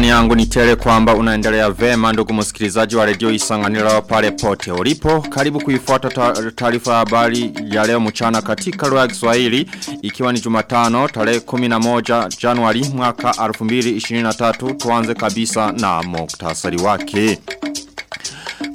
Imani yangu ni tele kwamba unaendelea vema ndugu msikilizaji wa redio isanganiro pale pote ulipo. Karibu kuifuata taarifa ya habari ya leo mchana katika lugha ya Kiswahili ikiwa ni Jumatano tarehe 11 Januari mwaka 2023 tuanze kabisa na muktasari wake.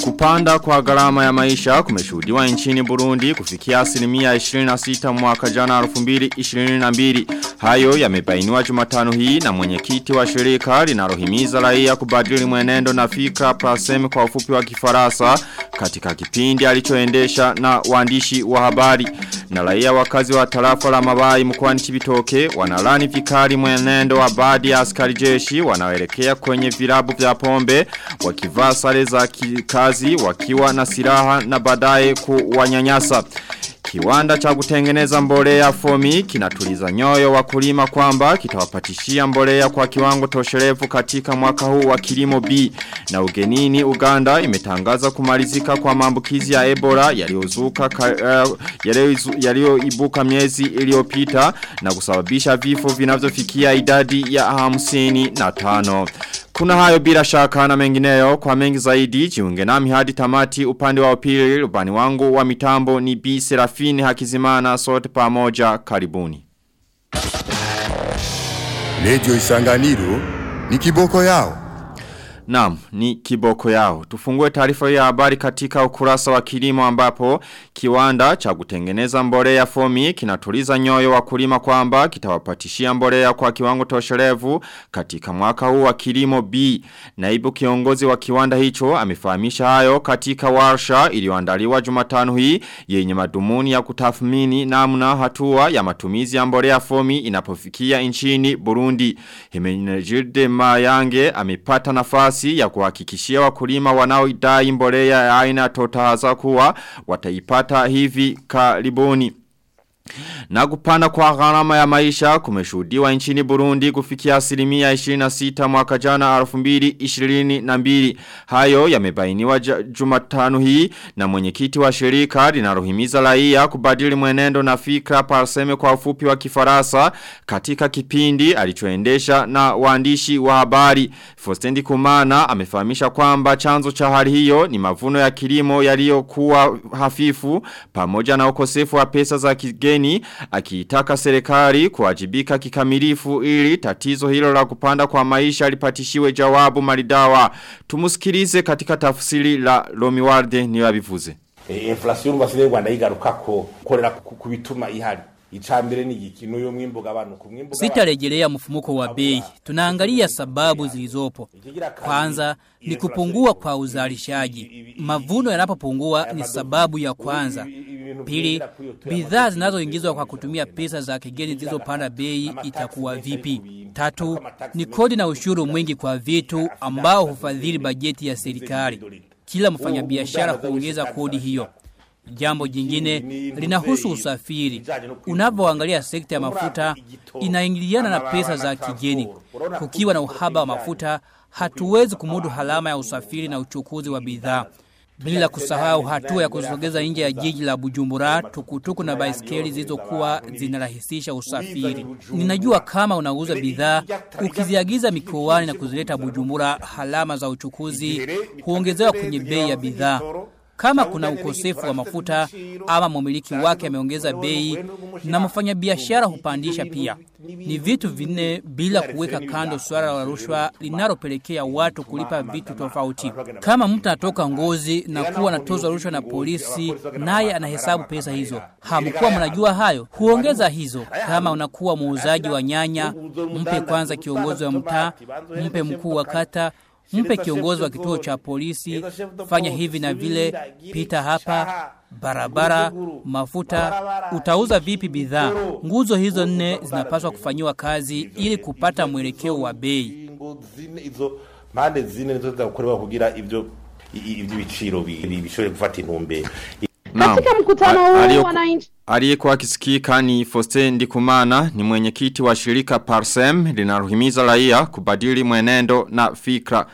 Kupanda kwa gharama ya maisha kumeshuhudiwa nchini Burundi kufikia asilimia 26 mwaka jana 2022. Hayo yamebainiwa Jumatano hii na mwenyekiti wa shirika linalohimiza raia kubadili mwenendo na fikra prasem kwa ufupi wa Kifaransa katika kipindi alichoendesha na waandishi wa habari. Na raia wakazi wa tarafa la Mabai mkoani Chibitoke wanalani vikali mwenendo wa baadhi ya askari jeshi wanaoelekea kwenye vilabu vya pombe wakivaa sare za kazi wakiwa na silaha na baadaye kuwanyanyasa. Kiwanda cha kutengeneza mbolea fomi kinatuliza nyoyo wakulima kwamba kitawapatishia mbolea kwa kiwango tosherefu katika mwaka huu wa kilimo B. Na ugenini Uganda imetangaza kumalizika kwa maambukizi ya Ebola yaliyozuka uh, yaliyoibuka miezi iliyopita na kusababisha vifo vinavyofikia idadi ya hamsini na tano. Kuna hayo bila shaka na mengineyo kwa mengi zaidi jiunge nami hadi tamati upande wa upili upande wangu wa mitambo ni B Serafini Hakizimana sote pamoja karibuni. Radio Isanganiro ni kiboko yao. Naam, ni kiboko yao. Tufungue taarifa ya habari katika ukurasa wa kilimo ambapo kiwanda cha kutengeneza mbolea fomi kinatuliza nyoyo wakulima kwamba kitawapatishia mbolea kwa kiwango tosherevu katika mwaka huu wa kilimo B. Naibu kiongozi wa kiwanda hicho amefahamisha hayo katika warsha iliyoandaliwa Jumatano hii yenye madhumuni ya kutathmini namna hatua ya matumizi ya mbolea fomi inapofikia nchini Burundi. Himenejilde Mayange amepata nafasi nafasi ya kuhakikishia wakulima wanaoidai mbolea ya aina totahaza kuwa wataipata hivi karibuni. Na kupanda kwa gharama ya maisha kumeshuhudiwa nchini Burundi kufikia asilimia 26 mwaka jana 2022. Hayo yamebainiwa Jumatano hii na mwenyekiti wa shirika linalohimiza raia kubadili mwenendo na fikra parseme kwa ufupi wa kifarasa katika kipindi alichoendesha na waandishi wa habari. Fostendi Kumana amefahamisha kwamba chanzo cha hali hiyo ni mavuno ya kilimo yaliyokuwa hafifu pamoja na ukosefu wa pesa za kigeni kigeni akiitaka serikali kuwajibika kikamilifu ili tatizo hilo la kupanda kwa maisha lipatishiwe jawabu maridawa. Tumusikilize katika tafsiri la Lomiwarde ni wabivuze. E, inflation basire Rwanda yigarukako korera kubituma ihari Ichambere ni ikinu yo mwimbuga abantu ku mwimbuga Sitarejelea mfumuko wa bei. Tunaangalia sababu zilizopo. Kwanza ni kupungua kwa uzalishaji. Mavuno yanapopungua ni sababu ya kwanza. Pili, bidhaa zinazoingizwa kwa kutumia pesa za kigeni zilizopanda bei itakuwa vipi? Tatu, ni kodi na ushuru mwingi kwa vitu ambao hufadhili bajeti ya serikali. Kila mfanyabiashara huongeza kodi hiyo. Jambo jingine linahusu usafiri. Unapoangalia sekta ya mafuta inaingiliana na pesa za kigeni. Kukiwa na uhaba wa mafuta, hatuwezi kumudu halama ya usafiri na uchukuzi wa bidhaa. Bila kusahau hatua ya kusogeza nje ya jiji la Bujumbura tukutuku na baiskeli zilizokuwa zinarahisisha usafiri. Ninajua kama unauza bidhaa ukiziagiza mikoani na kuzileta Bujumbura, halama za uchukuzi huongezewa kwenye bei ya bidhaa. Kama kuna ukosefu wa mafuta ama mumiliki wake ameongeza bei na mfanyabiashara hupandisha pia. Ni vitu vinne bila kuweka kando swala la rushwa linalopelekea watu kulipa vitu tofauti. Kama mtu anatoka ngozi na kuwa anatozwa rushwa na polisi naye anahesabu pesa hizo. Hamkuwa mnajua hayo? Huongeza hizo. Kama unakuwa muuzaji wa nyanya, mpe kwanza kiongozi wa mtaa, mpe mkuu wa kata, mpe kiongozi wa kituo cha polisi, fanya hivi na vile, pita hapa, barabara, mafuta, utauza vipi bidhaa? Nguzo hizo nne zinapaswa kufanyiwa kazi ili kupata mwelekeo wa bei. Mande zine nizo kugira ivyo ivy'ibiciro bishobore gufata intumbero. Katika mkutano huu wananchi Aliyekuwa akisikika ni Foste Ndikumana ni mwenyekiti wa shirika Parsem linalohimiza raia kubadili mwenendo na fikra.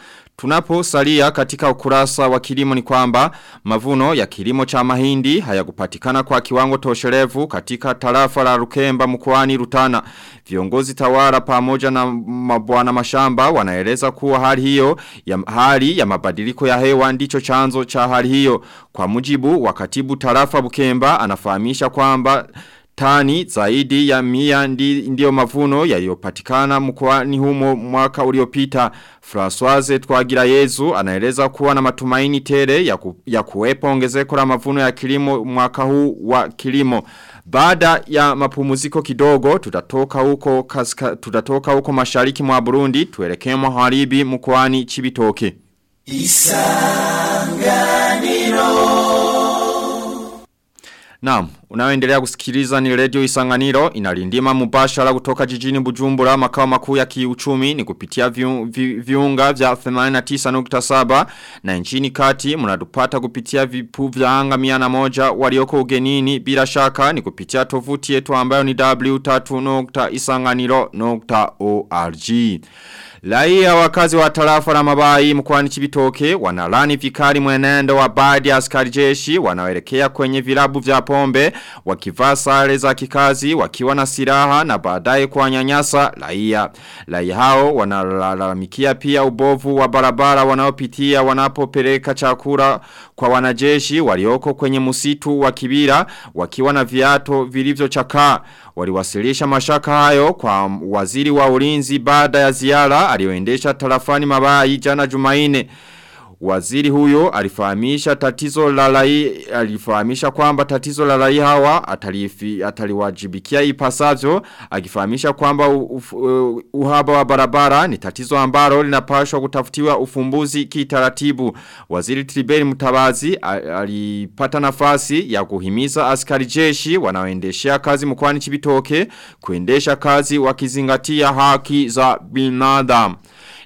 Tunaposalia katika ukurasa wa kilimo ni kwamba mavuno ya kilimo cha mahindi hayakupatikana kwa kiwango tosherevu katika tarafa la Rukemba mkoani Rutana. Viongozi tawara pamoja na mabwana mashamba wanaeleza kuwa hali hiyo ya hali ya mabadiliko ya hewa ndicho chanzo cha hali hiyo. Kwa mujibu wakatibu tarafa Bukemba anafahamisha kwamba tani zaidi ya mia ndi, ndio mavuno yaliyopatikana mkoani humo mwaka uliopita. Françoise Twagira Yezu anaeleza kuwa na matumaini tele ya, ku, ya kuwepo ongezeko la mavuno ya kilimo mwaka huu wa kilimo. Baada ya mapumuziko kidogo tutatoka huko kaska, tutatoka huko mashariki mwa Burundi tuelekee maharibi mkoani Chibitoke. Isanganiro Naam, unaoendelea kusikiliza ni radio Isanganiro inalindima mubashara kutoka jijini Bujumbura makao makuu ya kiuchumi ni kupitia viu, vi, viunga vya 89.7 na nchini kati mnatupata kupitia vipu vya anga 101 walioko ugenini bila shaka ni kupitia tovuti yetu ambayo ni w3.isanganiro.org. Laia wakazi wa tarafa la mabai mkwani chibitoke wanalani vikari mwenendo wa baadhi ya askari jeshi kwenye vilabu vya pombe wakivaa sare za kikazi wakiwa na silaha na baadaye kuwanyanyasa laia. Laia hao wanalalamikia pia ubovu wa barabara wanaopitia wanapopeleka chakula kwa wanajeshi walioko kwenye musitu wa kibira wakiwa na viato vilivyochakaa waliwasilisha mashaka hayo kwa waziri wa ulinzi baada ya ziara aliyoendesha tarafani mabai jana jumaine. Waziri huyo alifahamisha tatizo la lai alifahamisha kwamba tatizo la lai hawa atalifi ataliwajibikia ipasavyo akifahamisha kwamba uh, uhaba wa barabara ni tatizo ambalo linapaswa kutafutiwa ufumbuzi kitaratibu. Waziri Triberi Mutabazi alipata nafasi ya kuhimiza askari jeshi wanaoendeshea kazi mkoani Chibitoke kuendesha kazi wakizingatia haki za binadamu.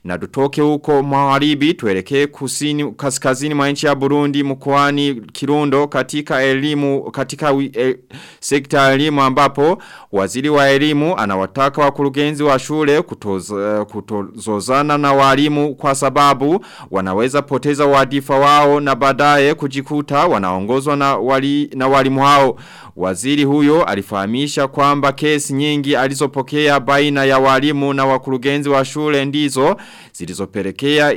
Na tutoke huko mawaribi tuelekee kusini kaskazini mwa nchi ya Burundi mkoani Kirundo katika elimu katika e, sekta ya elimu ambapo waziri wa elimu anawataka wakurugenzi wa shule kutoza, kutozozana na walimu kwa sababu wanaweza poteza wadifa wao na baadaye kujikuta wanaongozwa na wali, na walimu hao waziri huyo alifahamisha kwamba kesi nyingi alizopokea baina ya walimu na wakurugenzi wa shule ndizo zilizopelekea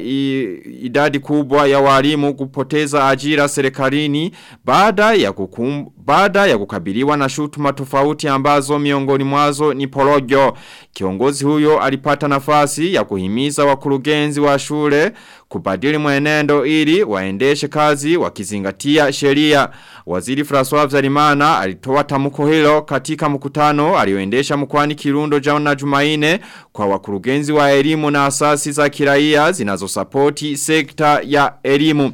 idadi kubwa ya walimu kupoteza ajira serikalini baada ya kukum, baada ya kukabiliwa na shutuma tofauti ambazo miongoni mwazo ni porojo. Kiongozi huyo alipata nafasi ya kuhimiza wakurugenzi wa shule kubadili mwenendo ili waendeshe kazi wakizingatia sheria. Waziri François Vyarimana alitoa tamko hilo katika mkutano alioendesha mkwani Kirundo jana Jumaine kwa wakurugenzi wa elimu na asasi za kiraia zinazosapoti sekta ya elimu.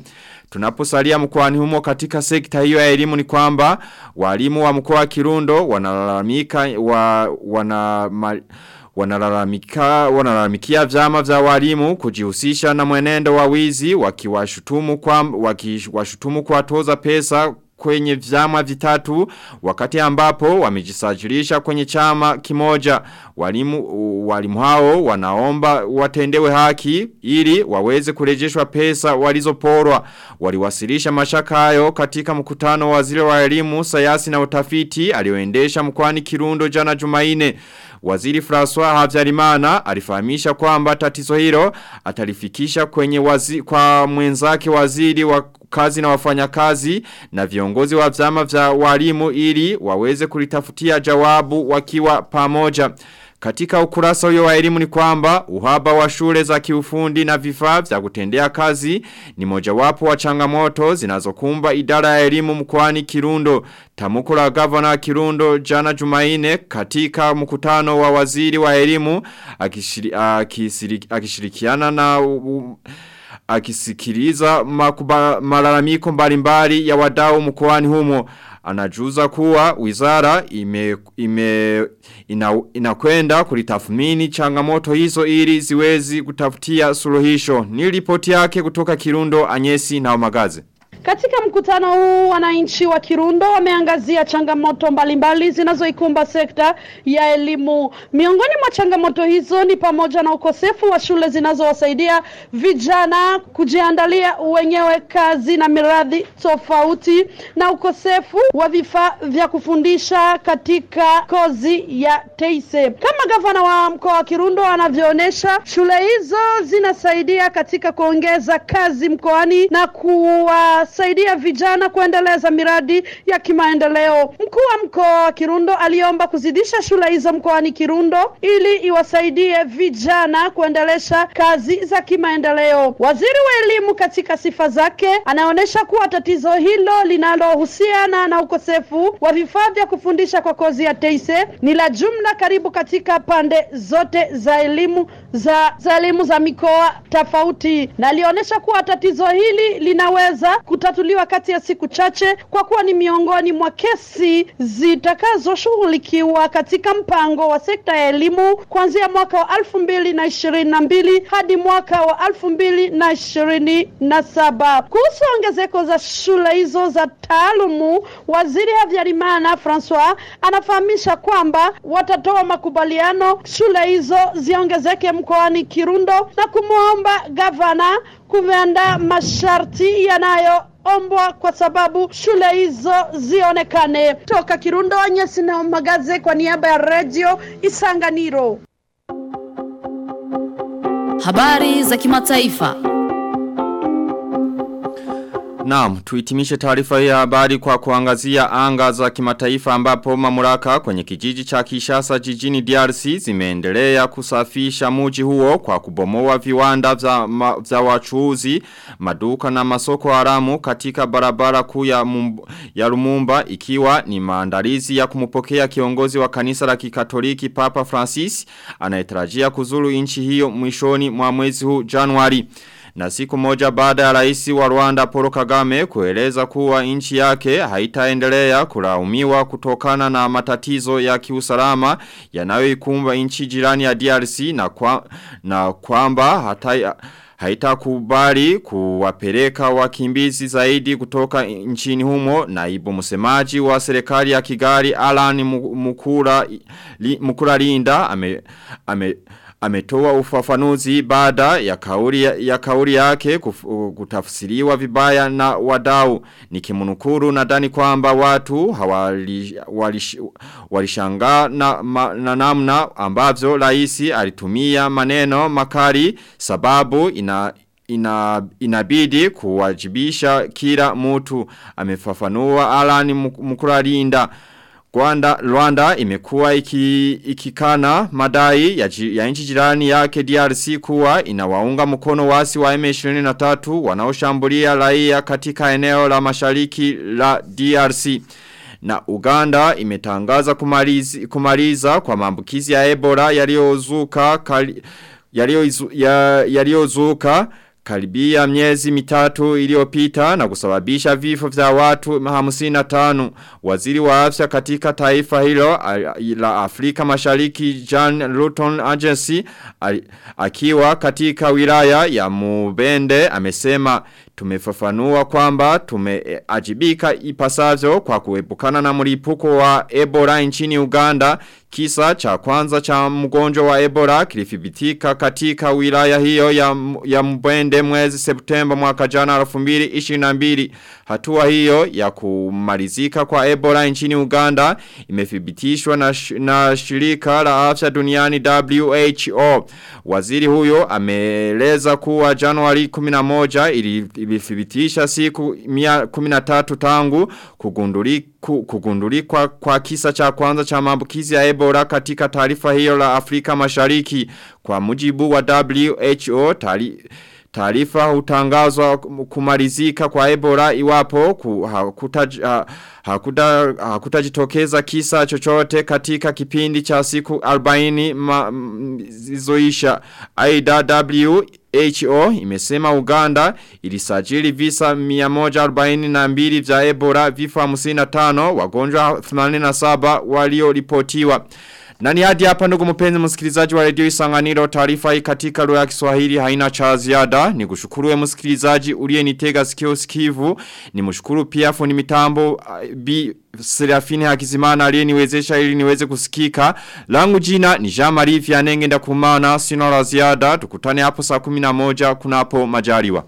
Tunaposalia mkoani humo katika sekta hiyo ya elimu ni kwamba walimu wa mkoa wa Kirundo wanalalamika wa wana wanalalamika wanalalamikia vyama vya walimu kujihusisha na mwenendo wa wizi wakiwashutumu kwa wakiwashutumu kwa toza pesa kwenye vyama vitatu wakati ambapo wamejisajilisha kwenye chama kimoja. Walimu walimu hao wanaomba watendewe haki ili waweze kurejeshwa pesa walizoporwa. Waliwasilisha mashaka hayo katika mkutano wa waziri wa elimu na utafiti alioendesha mkoani Kirundo jana Jumaine Waziri François Havyarimana alifahamisha kwamba tatizo hilo atalifikisha kwenye wazi, kwa mwenzake waziri wa kazi na wafanyakazi na viongozi wa vyama vya walimu ili waweze kulitafutia jawabu wakiwa pamoja. Katika ukurasa huyo wa elimu ni kwamba uhaba wa shule za kiufundi na vifaa vya kutendea kazi ni mojawapo wa changamoto zinazokumba idara ya elimu mkoani Kirundo. Tamko la gavana Kirundo jana Jumaine katika mkutano wa waziri wa elimu akishiri, akishiri, akishirikiana na um, akisikiliza malalamiko mbalimbali ya wadau mkoani humo anajuza kuwa wizara ime, ime ina, inakwenda kulitafumini changamoto hizo ili ziwezi kutafutia suluhisho. Ni ripoti yake kutoka Kirundo Anyesi na Omagaze. Katika mkutano huu wananchi wa Kirundo wameangazia changamoto mbalimbali zinazoikumba sekta ya elimu. Miongoni mwa changamoto hizo ni pamoja na ukosefu wa shule zinazowasaidia vijana kujiandalia wenyewe kazi na miradi tofauti na ukosefu wa vifaa vya kufundisha katika kozi ya TEISE. Kama gavana wa mkoa wa Kirundo anavyoonyesha, shule hizo zinasaidia katika kuongeza kazi mkoani na kuwasaidia vijana kuendeleza miradi ya kimaendeleo. Mkuu wa mkoa wa Kirundo aliomba kuzidisha shule hizo mkoani Kirundo ili iwasaidie vijana kuendelesha kazi za kimaendeleo. Waziri wa elimu katika sifa zake anaonyesha kuwa tatizo hilo linalohusiana na ukosefu wa vifaa vya kufundisha kwa kozi ya TEISE ni la jumla karibu katika pande zote za elimu za, za elimu za mikoa tofauti, na alionyesha kuwa tatizo hili linaweza kutatuliwa kati ya siku chache, kwa kuwa ni miongoni mwa kesi zitakazoshughulikiwa katika mpango wa sekta ya elimu kuanzia mwaka wa elfu mbili na ishirini na mbili hadi mwaka wa elfu mbili na ishirini na saba. Kuhusu ongezeko za shule hizo za taalumu, waziri Habyarimana Francois anafahamisha kwamba watatoa makubaliano shule hizo ziongezeke mkoani Kirundo na kumwomba gavana kuviandaa masharti yanayo ombwa kwa sababu shule hizo zionekane. Toka Kirundo, Anyesi na Magaze kwa niaba ya Radio Isanganiro. Habari za kimataifa. Naam, tuitimishe taarifa ya habari kwa kuangazia anga za kimataifa ambapo mamlaka kwenye kijiji cha Kishasa jijini DRC zimeendelea kusafisha muji huo kwa kubomoa viwanda za, ma, za wachuuzi, maduka na masoko haramu katika barabara kuu ya, ya Lumumba ikiwa ni maandalizi ya kumupokea kiongozi wa kanisa la Kikatoliki Papa Francis anayetarajia kuzuru nchi hiyo mwishoni mwa mwezi huu Januari. Na siku moja baada ya rais wa Rwanda Paul Kagame kueleza kuwa nchi yake haitaendelea kulaumiwa kutokana na matatizo ya kiusalama yanayoikumba nchi jirani ya DRC na, kwa, na kwamba hata haitakubali kuwapeleka wakimbizi zaidi kutoka nchini humo. Naibu msemaji wa serikali ya Kigali Alan Mukura Mukura Linda ame, ame ametoa ufafanuzi baada ya kauli ya kauli yake kutafsiriwa vibaya na wadau nikimunukuru nadhani kwamba watu hawalishangaa na, ma, na namna ambavyo rais alitumia maneno makali sababu ina ina, inabidi kuwajibisha kila mtu. Amefafanua Alan Mukuralinda Rwanda, Rwanda imekuwa iki, ikikana madai ya, ya nchi jirani yake DRC kuwa inawaunga mkono wasi wa M23 wanaoshambulia raia katika eneo la mashariki la DRC. Na Uganda imetangaza kumaliza, kumaliza kwa maambukizi ya Ebola yaliyozuka yaliyozuka karibia miezi mitatu iliyopita na kusababisha vifo vya watu hamsini tano. Waziri wa afya katika taifa hilo la Afrika mashariki John Luton Agency akiwa katika wilaya ya Mubende amesema tumefafanua kwamba tumeajibika ipasavyo kwa kuepukana na mlipuko wa Ebola nchini Uganda Kisa cha kwanza cha mgonjwa wa Ebola kilifibitika katika wilaya hiyo ya, ya mbwende mwezi Septemba mwaka jana 2022. Hatua hiyo ya kumalizika kwa Ebola nchini Uganda imefibitishwa na, sh, na shirika la afya duniani WHO. Waziri huyo ameeleza kuwa Januari 11 ilithibitisha siku 13 tangu kugundulika kugundulikwa kwa kisa cha kwanza cha maambukizi ya Ebola katika taarifa hiyo la Afrika Mashariki. Kwa mujibu wa WHO tari Taarifa hutangazwa kumalizika kwa Ebola iwapo hakutajitokeza kisa chochote katika kipindi cha siku 40 zizoisha. IWHO imesema Uganda ilisajili visa 142 vya Ebola vifo 55 wagonjwa 87 walioripotiwa. Na ni hadi hapa ndugu mpenzi msikilizaji wa redio Isanganiro taarifa hii katika lugha ya Kiswahili haina cha ziada. Ni kushukuru we msikilizaji uliyenitega sikio sikivu. Ni mshukuru pia fundi mitambo bi Serafini Hakizimana aliyeniwezesha ili niweze kusikika. Langu jina ni Jean Marie Vianenge ndakumana sina la ziada. Tukutane hapo saa 11 kunapo majaliwa.